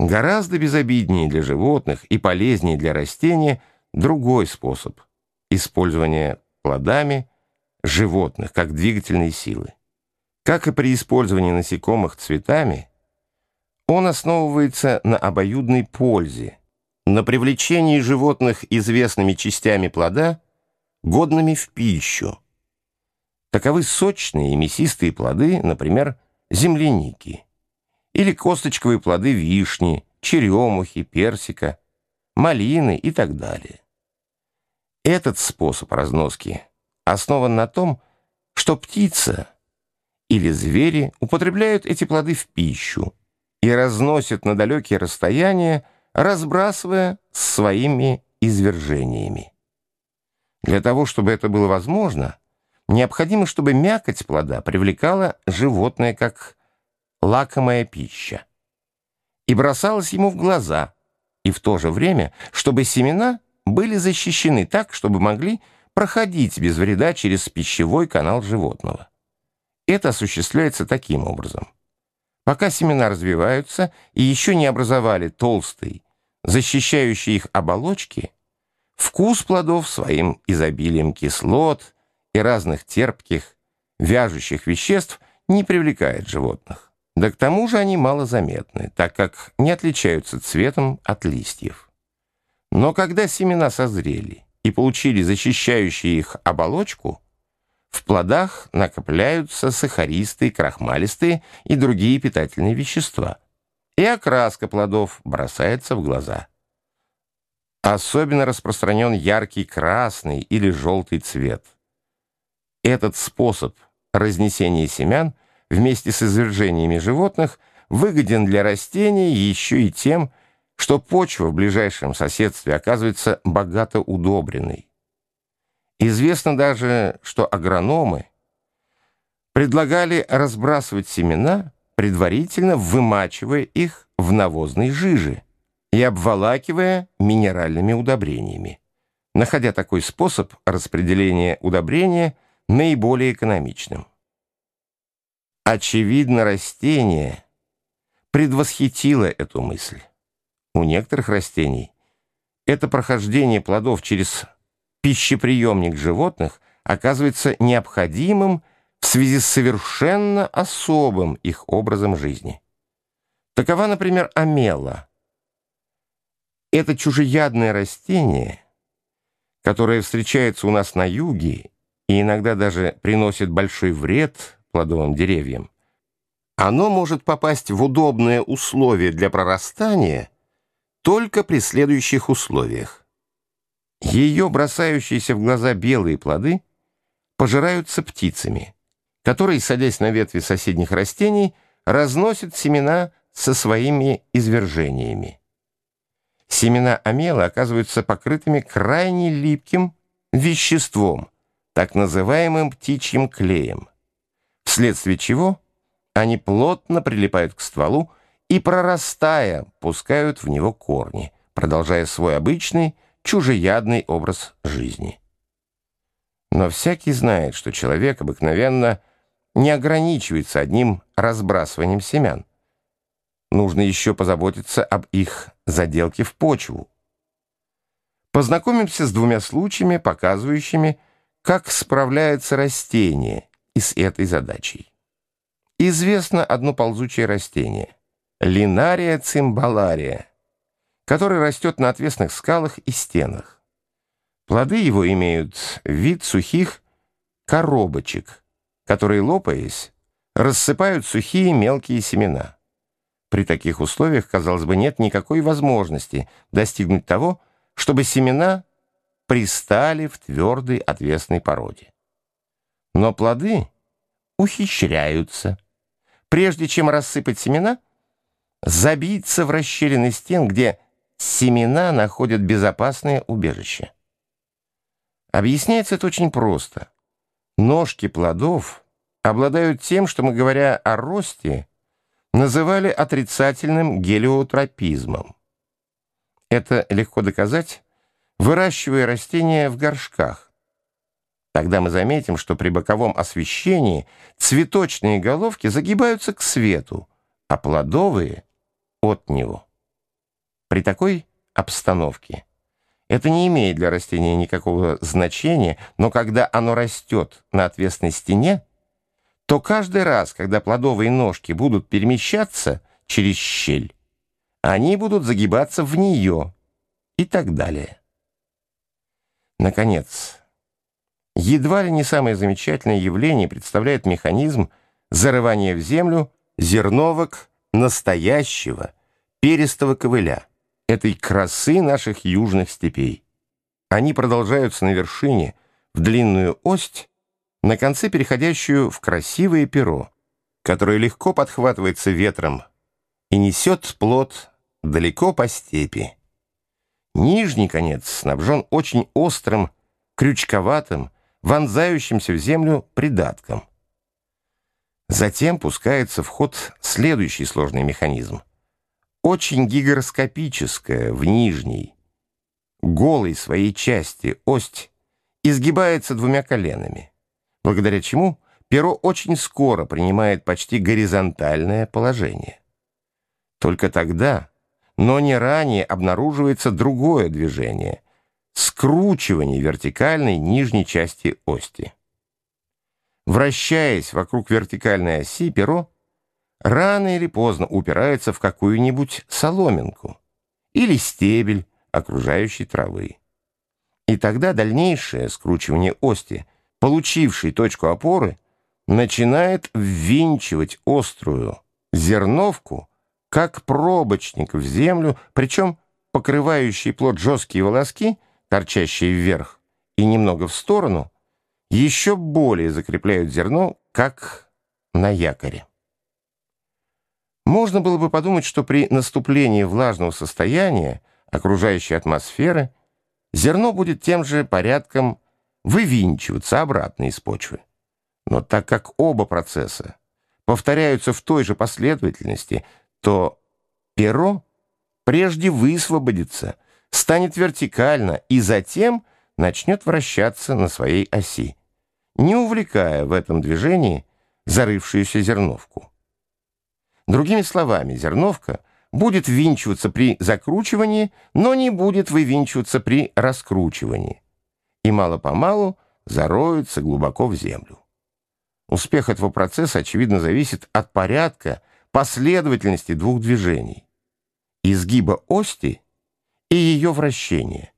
Гораздо безобиднее для животных и полезнее для растения другой способ использования плодами животных как двигательной силы. Как и при использовании насекомых цветами, он основывается на обоюдной пользе, на привлечении животных известными частями плода, годными в пищу. Таковы сочные и мясистые плоды, например, земляники, или косточковые плоды вишни, черемухи, персика, малины и так далее. Этот способ разноски основан на том, что птица или звери употребляют эти плоды в пищу и разносят на далекие расстояния, разбрасывая своими извержениями. Для того, чтобы это было возможно, необходимо, чтобы мякоть плода привлекала животное как лакомая пища и бросалась ему в глаза, и в то же время, чтобы семена были защищены так, чтобы могли проходить без вреда через пищевой канал животного. Это осуществляется таким образом. Пока семена развиваются и еще не образовали толстые, защищающие их оболочки, вкус плодов своим изобилием кислот и разных терпких, вяжущих веществ не привлекает животных. Да к тому же они малозаметны, так как не отличаются цветом от листьев. Но когда семена созрели и получили защищающую их оболочку, в плодах накопляются сахаристые, крахмалистые и другие питательные вещества, и окраска плодов бросается в глаза. Особенно распространен яркий красный или желтый цвет. Этот способ разнесения семян вместе с извержениями животных выгоден для растений еще и тем, что почва в ближайшем соседстве оказывается богато удобренной. Известно даже, что агрономы предлагали разбрасывать семена, предварительно вымачивая их в навозной жиже и обволакивая минеральными удобрениями, находя такой способ распределения удобрения наиболее экономичным. Очевидно, растение предвосхитило эту мысль. У некоторых растений это прохождение плодов через пищеприемник животных оказывается необходимым в связи с совершенно особым их образом жизни. Такова, например, амела. Это чужеядное растение, которое встречается у нас на юге и иногда даже приносит большой вред плодовым деревьям. Оно может попасть в удобные условия для прорастания только при следующих условиях. Ее бросающиеся в глаза белые плоды пожираются птицами, которые, садясь на ветви соседних растений, разносят семена со своими извержениями. Семена амела оказываются покрытыми крайне липким веществом, так называемым птичьим клеем, вследствие чего они плотно прилипают к стволу и, прорастая, пускают в него корни, продолжая свой обычный, чужеядный образ жизни. Но всякий знает, что человек обыкновенно не ограничивается одним разбрасыванием семян. Нужно еще позаботиться об их заделке в почву. Познакомимся с двумя случаями, показывающими, как справляется растение и с этой задачей. Известно одно ползучее растение — линария цимбалария — который растет на отвесных скалах и стенах. Плоды его имеют вид сухих коробочек, которые, лопаясь, рассыпают сухие мелкие семена. При таких условиях, казалось бы, нет никакой возможности достигнуть того, чтобы семена пристали в твердой отвесной породе. Но плоды ухищряются. Прежде чем рассыпать семена, забиться в расщелины стен, где семена находят безопасное убежище. Объясняется это очень просто. Ножки плодов обладают тем, что мы, говоря о росте, называли отрицательным гелиотропизмом. Это легко доказать, выращивая растения в горшках. Тогда мы заметим, что при боковом освещении цветочные головки загибаются к свету, а плодовые — от него. При такой обстановке это не имеет для растения никакого значения, но когда оно растет на отвесной стене, то каждый раз, когда плодовые ножки будут перемещаться через щель, они будут загибаться в нее и так далее. Наконец, едва ли не самое замечательное явление представляет механизм зарывания в землю зерновок настоящего перистого ковыля, этой красы наших южных степей. Они продолжаются на вершине, в длинную ость, на конце переходящую в красивое перо, которое легко подхватывается ветром и несет плод далеко по степи. Нижний конец снабжен очень острым, крючковатым, вонзающимся в землю придатком. Затем пускается в ход следующий сложный механизм. Очень гигроскопическая в нижней, голой своей части ость изгибается двумя коленами, благодаря чему перо очень скоро принимает почти горизонтальное положение. Только тогда но не ранее обнаруживается другое движение — скручивание вертикальной нижней части ости. Вращаясь вокруг вертикальной оси, перо рано или поздно упирается в какую-нибудь соломинку или стебель окружающей травы. И тогда дальнейшее скручивание ости, получившей точку опоры, начинает ввинчивать острую зерновку как пробочник в землю, причем покрывающие плод жесткие волоски, торчащие вверх и немного в сторону, еще более закрепляют зерно, как на якоре. Можно было бы подумать, что при наступлении влажного состояния окружающей атмосферы зерно будет тем же порядком вывинчиваться обратно из почвы. Но так как оба процесса повторяются в той же последовательности, то перо прежде высвободится, станет вертикально и затем начнет вращаться на своей оси, не увлекая в этом движении зарывшуюся зерновку. Другими словами, зерновка будет винчиваться при закручивании, но не будет вывинчиваться при раскручивании, и мало-помалу зароется глубоко в землю. Успех этого процесса, очевидно, зависит от порядка, последовательности двух движений — изгиба ости и ее вращения.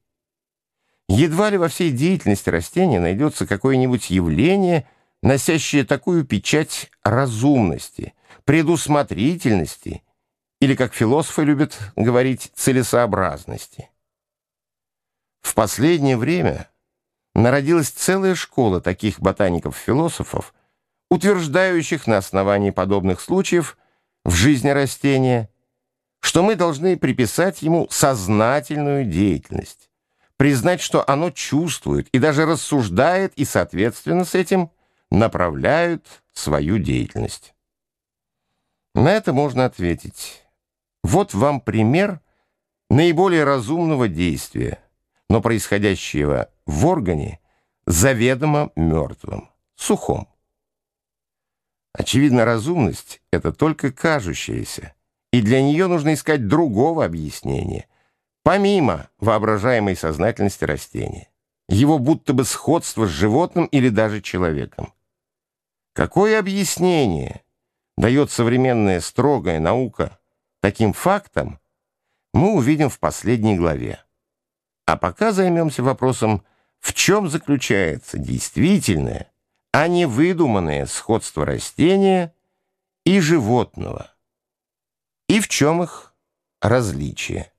Едва ли во всей деятельности растения найдется какое-нибудь явление, носящее такую печать разумности, предусмотрительности или, как философы любят говорить, целесообразности. В последнее время народилась целая школа таких ботаников-философов, утверждающих на основании подобных случаев в жизни растения, что мы должны приписать ему сознательную деятельность, признать, что оно чувствует и даже рассуждает, и, соответственно, с этим направляют свою деятельность. На это можно ответить. Вот вам пример наиболее разумного действия, но происходящего в органе заведомо мертвым, сухом. Очевидно, разумность — это только кажущаяся, и для нее нужно искать другого объяснения, помимо воображаемой сознательности растения, его будто бы сходство с животным или даже человеком. Какое объяснение дает современная строгая наука таким фактам, мы увидим в последней главе. А пока займемся вопросом, в чем заключается действительное, а не выдуманное сходство растения и животного. И в чем их различие?